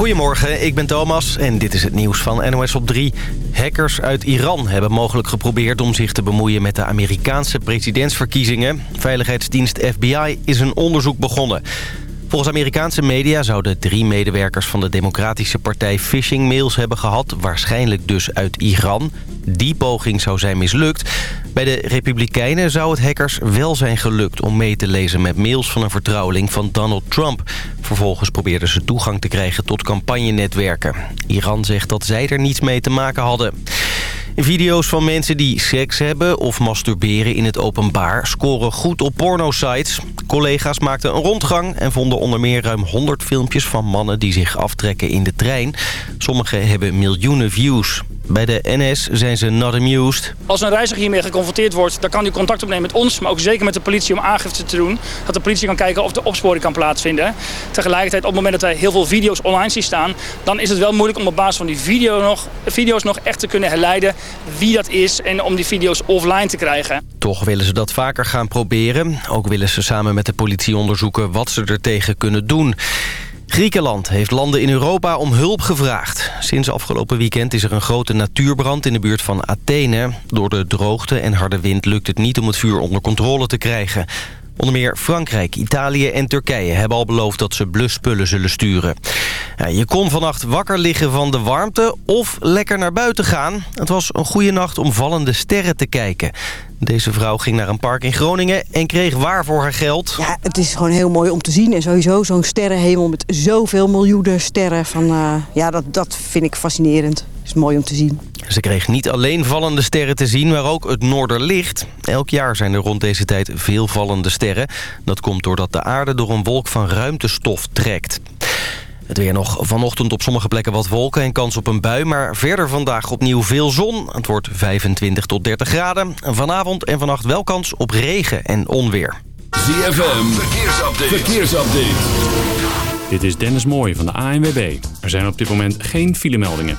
Goedemorgen, ik ben Thomas en dit is het nieuws van NOS op 3. Hackers uit Iran hebben mogelijk geprobeerd om zich te bemoeien met de Amerikaanse presidentsverkiezingen. Veiligheidsdienst FBI is een onderzoek begonnen. Volgens Amerikaanse media zouden drie medewerkers van de Democratische Partij phishing-mails hebben gehad. Waarschijnlijk dus uit Iran. Die poging zou zijn mislukt. Bij de Republikeinen zou het hackers wel zijn gelukt om mee te lezen met mails van een vertrouweling van Donald Trump. Vervolgens probeerden ze toegang te krijgen tot campagnenetwerken. Iran zegt dat zij er niets mee te maken hadden. Video's van mensen die seks hebben of masturberen in het openbaar scoren goed op pornosites. Collega's maakten een rondgang en vonden onder meer ruim 100 filmpjes van mannen die zich aftrekken in de trein. Sommige hebben miljoenen views. Bij de NS zijn ze not amused. Als een reiziger hiermee geconfronteerd wordt, dan kan hij contact opnemen met ons... maar ook zeker met de politie om aangifte te doen. Dat de politie kan kijken of de opsporing kan plaatsvinden. Tegelijkertijd, op het moment dat wij heel veel video's online zien staan... dan is het wel moeilijk om op basis van die video nog, video's nog echt te kunnen herleiden... wie dat is en om die video's offline te krijgen. Toch willen ze dat vaker gaan proberen. Ook willen ze samen met de politie onderzoeken wat ze er tegen kunnen doen. Griekenland heeft landen in Europa om hulp gevraagd. Sinds afgelopen weekend is er een grote natuurbrand in de buurt van Athene. Door de droogte en harde wind lukt het niet om het vuur onder controle te krijgen. Onder meer Frankrijk, Italië en Turkije hebben al beloofd dat ze bluspullen zullen sturen. Je kon vannacht wakker liggen van de warmte of lekker naar buiten gaan. Het was een goede nacht om vallende sterren te kijken. Deze vrouw ging naar een park in Groningen en kreeg waar voor haar geld. Ja, het is gewoon heel mooi om te zien. En sowieso zo'n sterrenhemel met zoveel miljoenen sterren. Van, uh, ja, dat, dat vind ik fascinerend. Is mooi om te zien. Ze kreeg niet alleen vallende sterren te zien, maar ook het noorderlicht. Elk jaar zijn er rond deze tijd veel vallende sterren. Dat komt doordat de aarde door een wolk van ruimtestof trekt. Het weer nog vanochtend op sommige plekken wat wolken en kans op een bui. Maar verder vandaag opnieuw veel zon. Het wordt 25 tot 30 graden. Vanavond en vannacht wel kans op regen en onweer. ZFM, verkeersupdate. verkeersupdate. Dit is Dennis Mooij van de ANWB. Er zijn op dit moment geen filemeldingen.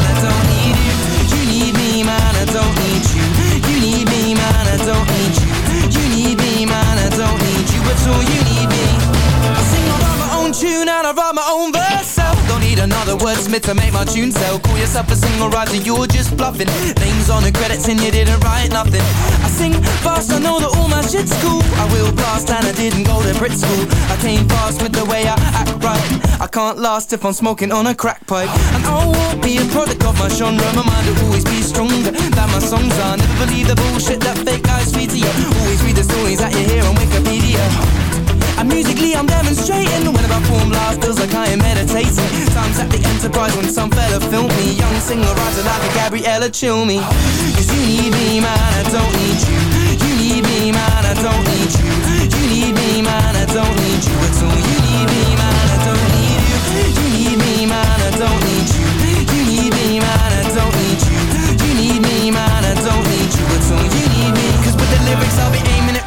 don't need you. You need me, man, I don't need you. You need me, man, I don't need you at all. You need me. I sing, I my own tune and I write my own verse. Don't need another wordsmith to make my tune sell. Call yourself a single writer, you're just bluffing. Names on the credits and you didn't write nothing. I sing fast, I know that all my shit's cool. I will blast and I didn't go to Brit school. I came fast with the way I act right. Can't last if I'm smoking on a crack pipe. And I won't be a product of my genre. My mind will always be stronger than my songs are. Never believe the bullshit that fake guys feed to you. Always read the stories that you hear on Wikipedia. And musically I'm demonstrating When I perform live feels like I am meditating Times at the Enterprise when some fella filmed me Young singer writer like a Gabriella Cilmi Cause you need me man, I don't need you You need me man, I don't need you You need me man, I don't need you at all You need me man, Cause with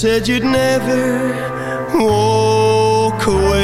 said you'd never walk away.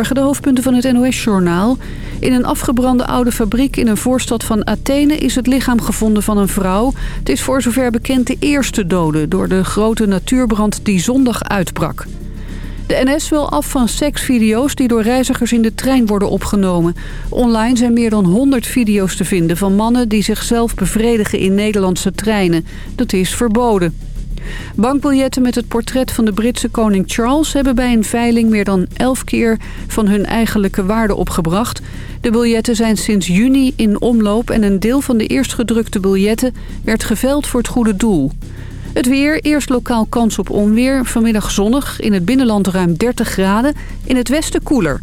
Goedemorgen, de hoofdpunten van het NOS-journaal. In een afgebrande oude fabriek in een voorstad van Athene is het lichaam gevonden van een vrouw. Het is voor zover bekend de eerste dode door de grote natuurbrand die zondag uitbrak. De NS wil af van seksvideo's die door reizigers in de trein worden opgenomen. Online zijn meer dan 100 video's te vinden van mannen die zichzelf bevredigen in Nederlandse treinen. Dat is verboden. Bankbiljetten met het portret van de Britse koning Charles... hebben bij een veiling meer dan 11 keer van hun eigenlijke waarde opgebracht. De biljetten zijn sinds juni in omloop... en een deel van de eerst gedrukte biljetten werd geveld voor het goede doel. Het weer, eerst lokaal kans op onweer. Vanmiddag zonnig, in het binnenland ruim 30 graden. In het westen koeler.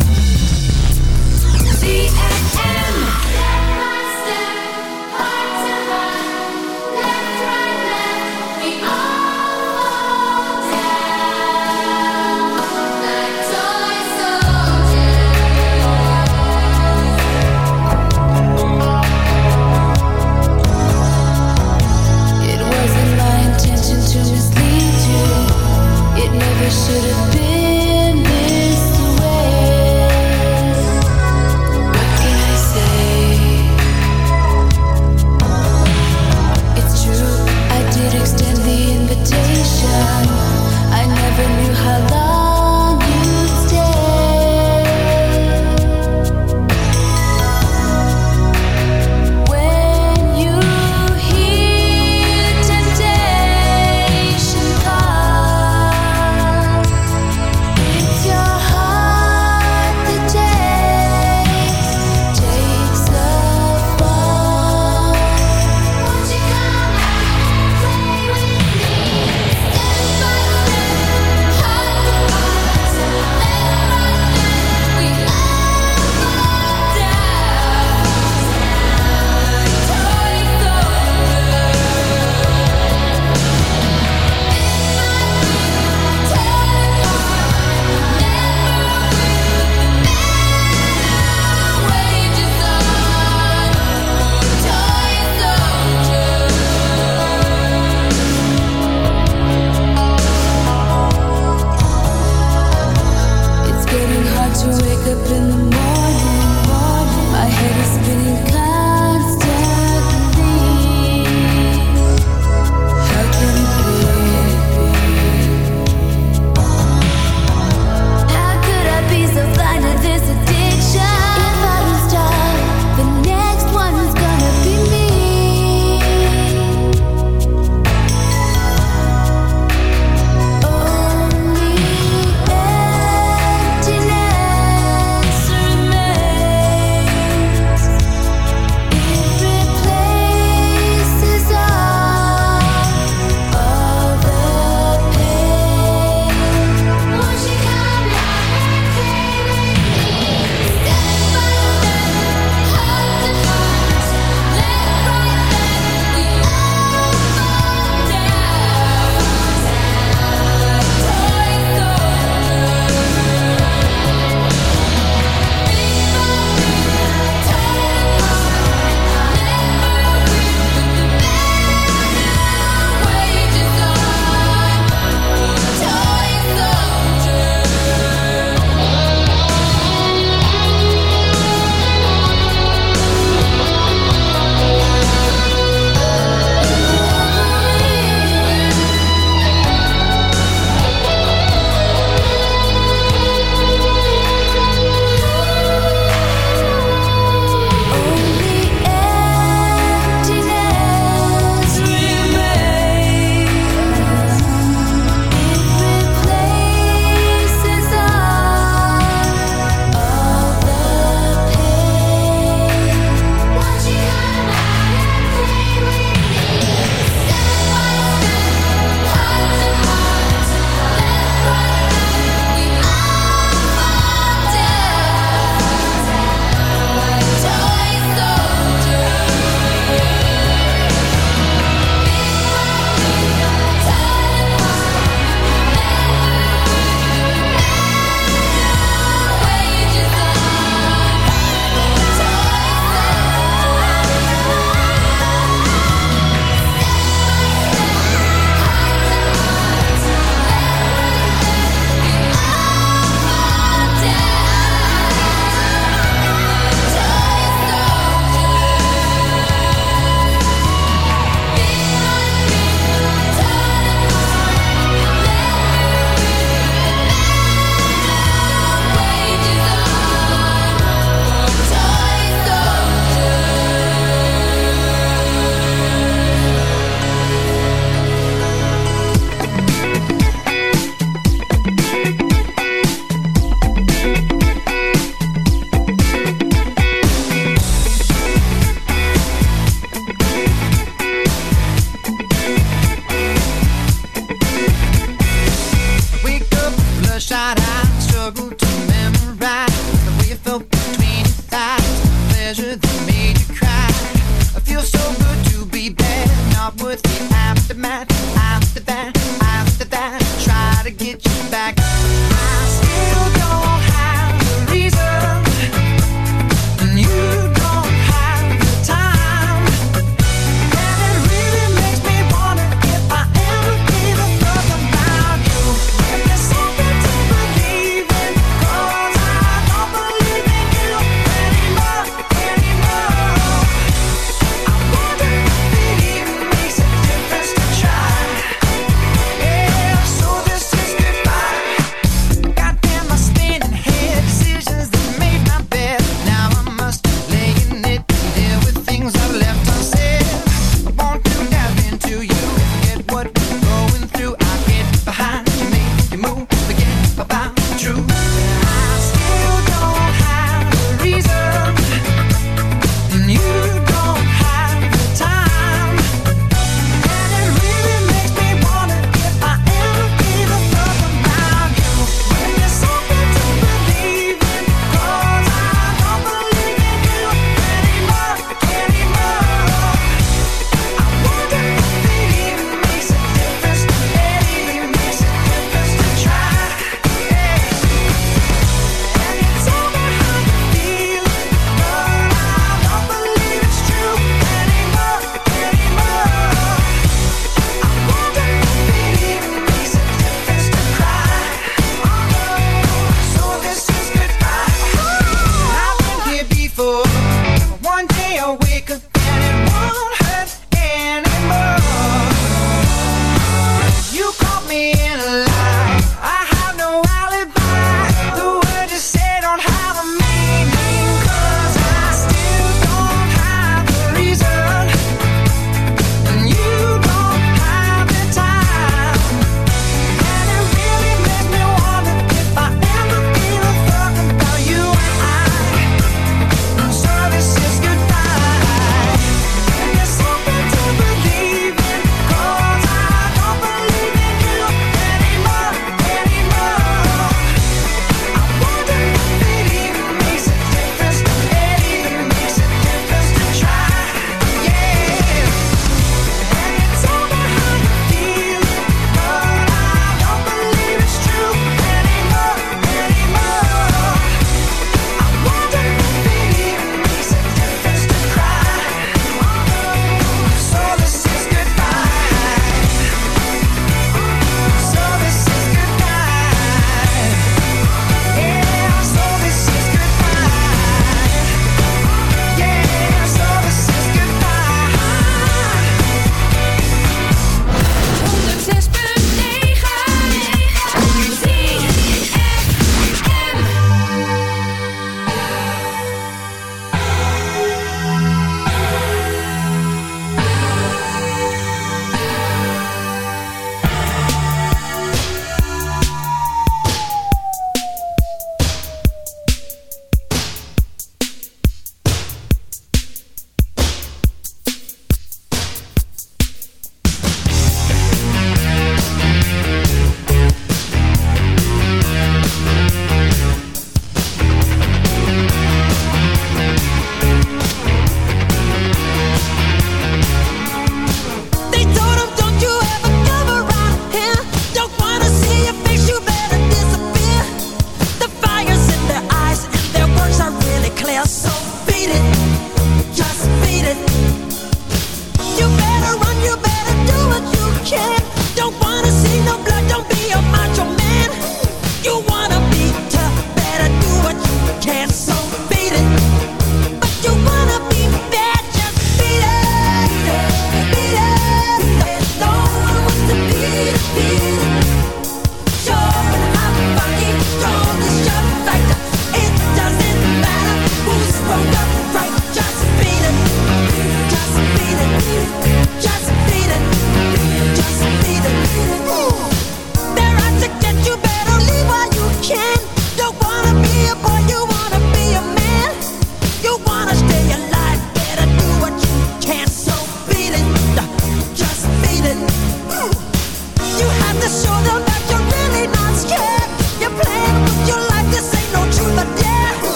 Should have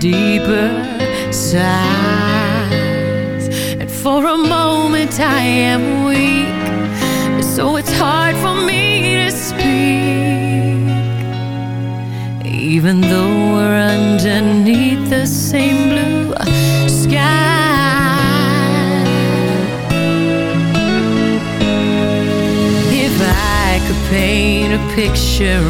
deeper sighs. And for a moment I am weak, so it's hard for me to speak. Even though we're underneath the same blue sky. If I could paint a picture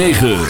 9.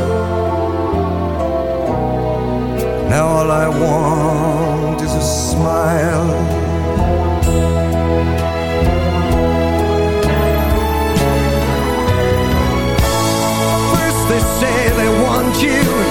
Now all I want is a smile. First they say they want you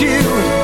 you.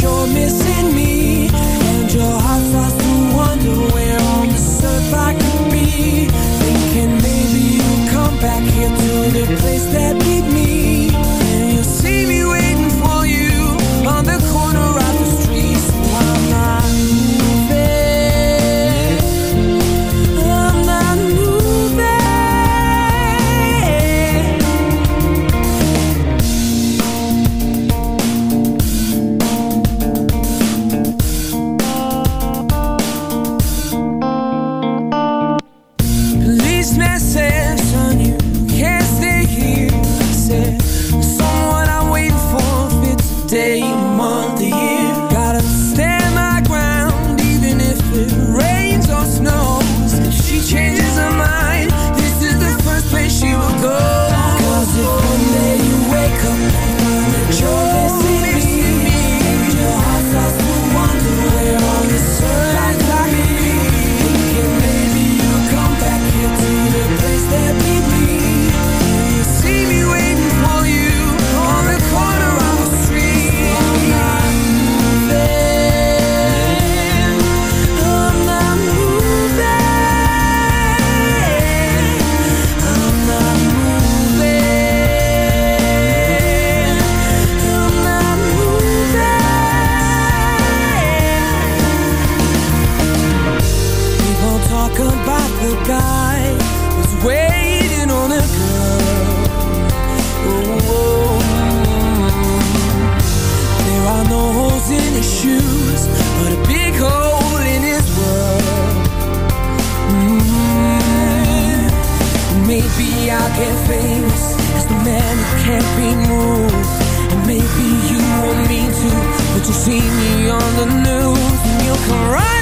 you. I'll get famous as the man who can't be moved. And maybe you want me to, but you'll see me on the news and you'll come right.